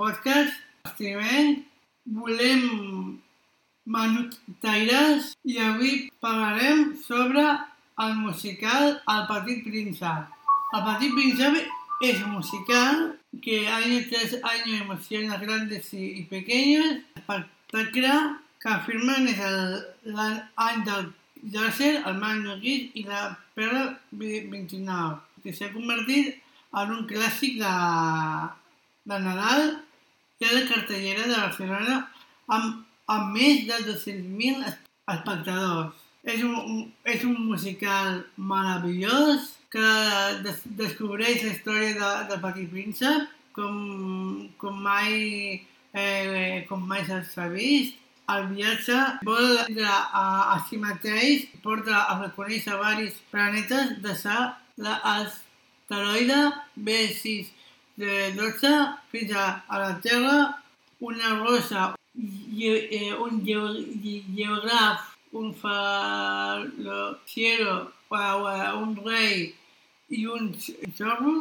podcast Estimem. Volem manotaires i avui parlarem sobre el musical El Petit Príncep. El Petit Príncep es un musical que año tras año emociona grandes y, y pequeños. Espectacle que afirmen és l'any del Llàcer, el Magno Guix i la Perla 29, que s'ha convertit en un clàssic de, de Nadal i a la cartellera de Barcelona amb, amb més de 200.000 es- espectadors. És un, un- és un musical meravellós que des, descobreix la història de, del Petit Príncep com, com mai, eh, com mai s'ha vist. El viatge vol a, a, a si mateix, porta a reconèixer diversos planetes de sa l'asteroide B6 de 12 fins a, a la Terra, una rosa, eh, un geo- ge- geògraf, un falociero, un rei i un xorro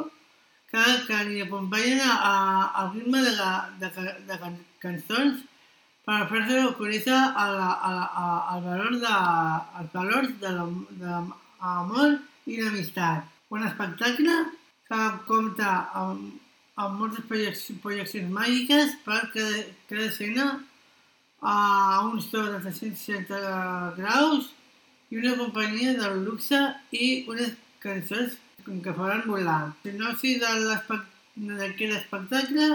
que, que li acompanyen a, a, al ritme de, la, de, de can, cançons per fer-se conèixer la, a, al valor de, els valors de l'amor i l'amistat. Un espectacle que compta amb, amb moltes projeccions, màgiques per cada, cada escena a uns to de 360 graus i una companyia del luxe i unes cançons que faran volar. La sinopsi de d'aquest espectacle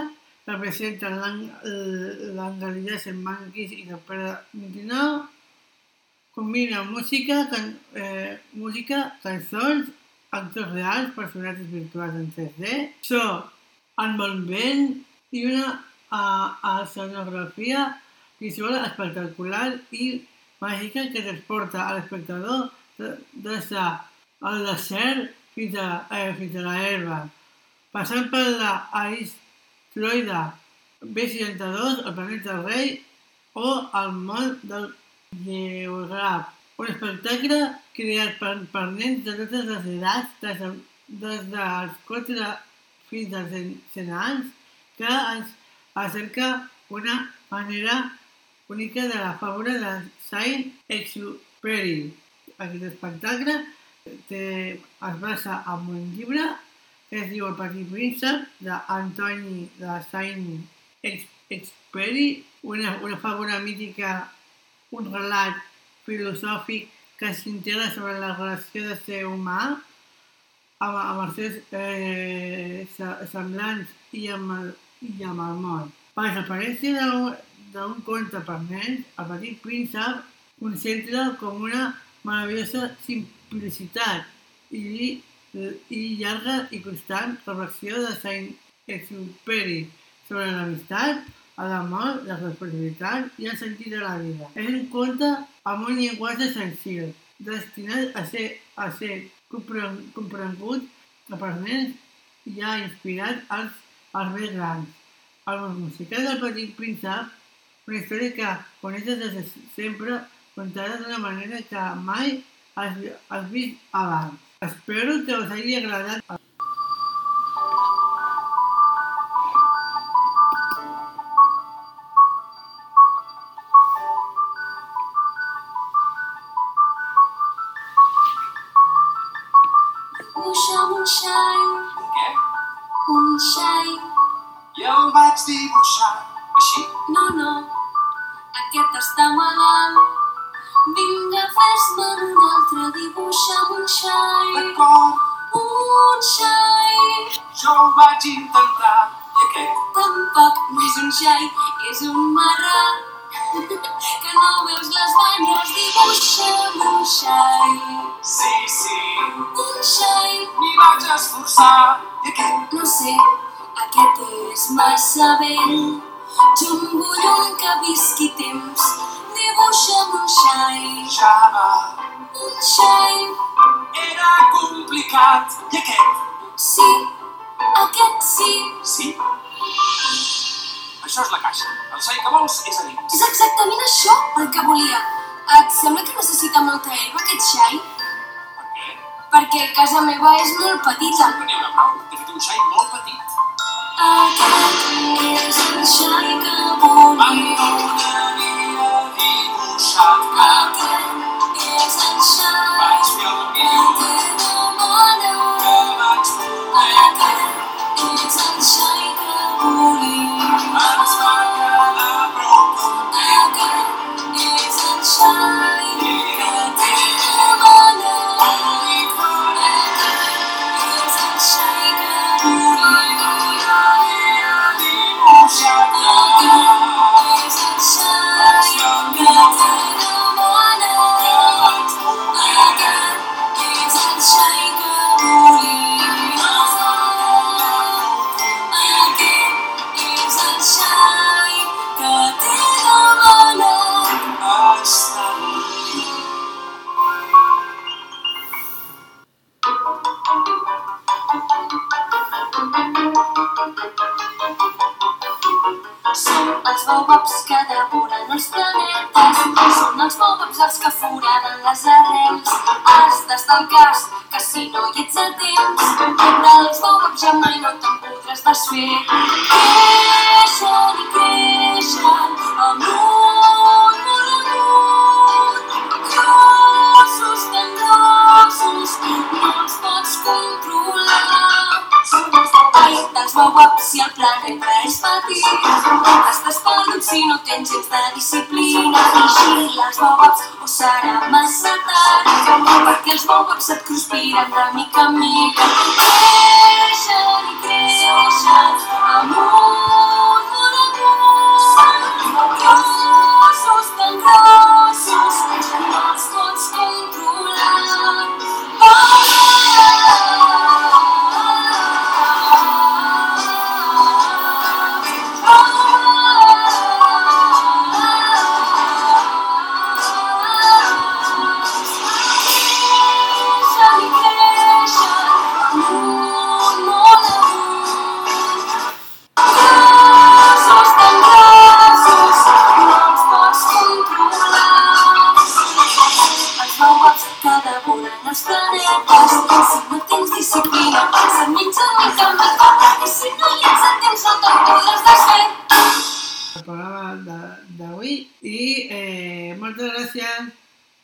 representa l'angalidès en manquis i la pera 29, combina música, can, eh, música, cançons, actors reals, personatges virtuals en 3D, so envolvent i una a escenografia visual espectacular i màgica que transporta a l'espectador de- des del desert fins a, eh, fins a l'herba, passant per l'asteroide B62, el planeta rei o el món del geògraf. Un espectacle creat per, per nens de totes les edats, des, de- des dels 4 als 100 anys, que ens acerca una manera única de la figura de Saint-Exupéry. Aquest espectacle té, es basa en un llibre que es diu El Petit Príncep d'Antoni de Saint-Exupéry, una, una figura mítica, un relat filosòfic que s'integra sobre la relació de ser humà amb, amb els seus eh, se- semblants i amb el, i amb el món. Per l'experiència d'un conte per nens, el petit príncep concentra com una meravellosa simplicitat i, i llarga i constant reflexió de Saint-Exupéry sobre l'amistat, l'amor, la responsabilitat i el sentit de la vida. És un conte amb un llenguatge senzill, destinat a ser, a ser comprengut nens i ha inspirat els, els més grans. El musical del Petit Príncep, una història que coneixes des de sempre, contada d'una manera que mai has, has vist abans. Espero que us hagi agradat xai. I el vaig dibuixar així. No, no, aquest està malalt. Vinga, fes-me'n un altre, dibuixa'm un xai. D'acord, Un xai. jo ho vaig intentar. I aquest? Tampoc no és un xai, és un marrà. Que no veus les banyes, dibuixa'm un xai. Sí, sí, Un xai. m'hi vaig esforçar. I aquest? Vell. Jo en vull un que visqui temps. Dibuixa'm un xai, Ja va. un xai. Era complicat. I aquest? Sí, aquest sí. Sí? Això és la caixa. El xai que vols és a dins. És exactament això el que volia. Et sembla que necessita molta herba aquest xai? Per què? Perquè casa meva és molt petita. No n'hi haurà prou. T'he fet un xai molt petit. Aquest Són els baobabs que devoren els planetes. Són els baobabs els que foraden les arrels. Has d'estar al cas, que si no hi ets a temps, dels baobabs ja mai no te'n podràs desfer. Creixen i creixen amunt, si el planeta és petit. Estàs perdut si no tens gens de disciplina. Vigila els baobabs o serà massa tard. Perquè els baobabs et cruspiren de mica en mica. Creixen cada volen els planetes. Si no tens disciplina, passa mitja mica en mica, i si no hi ets el temps no te'n podràs desfer. El programa d'avui i eh, moltes gràcies.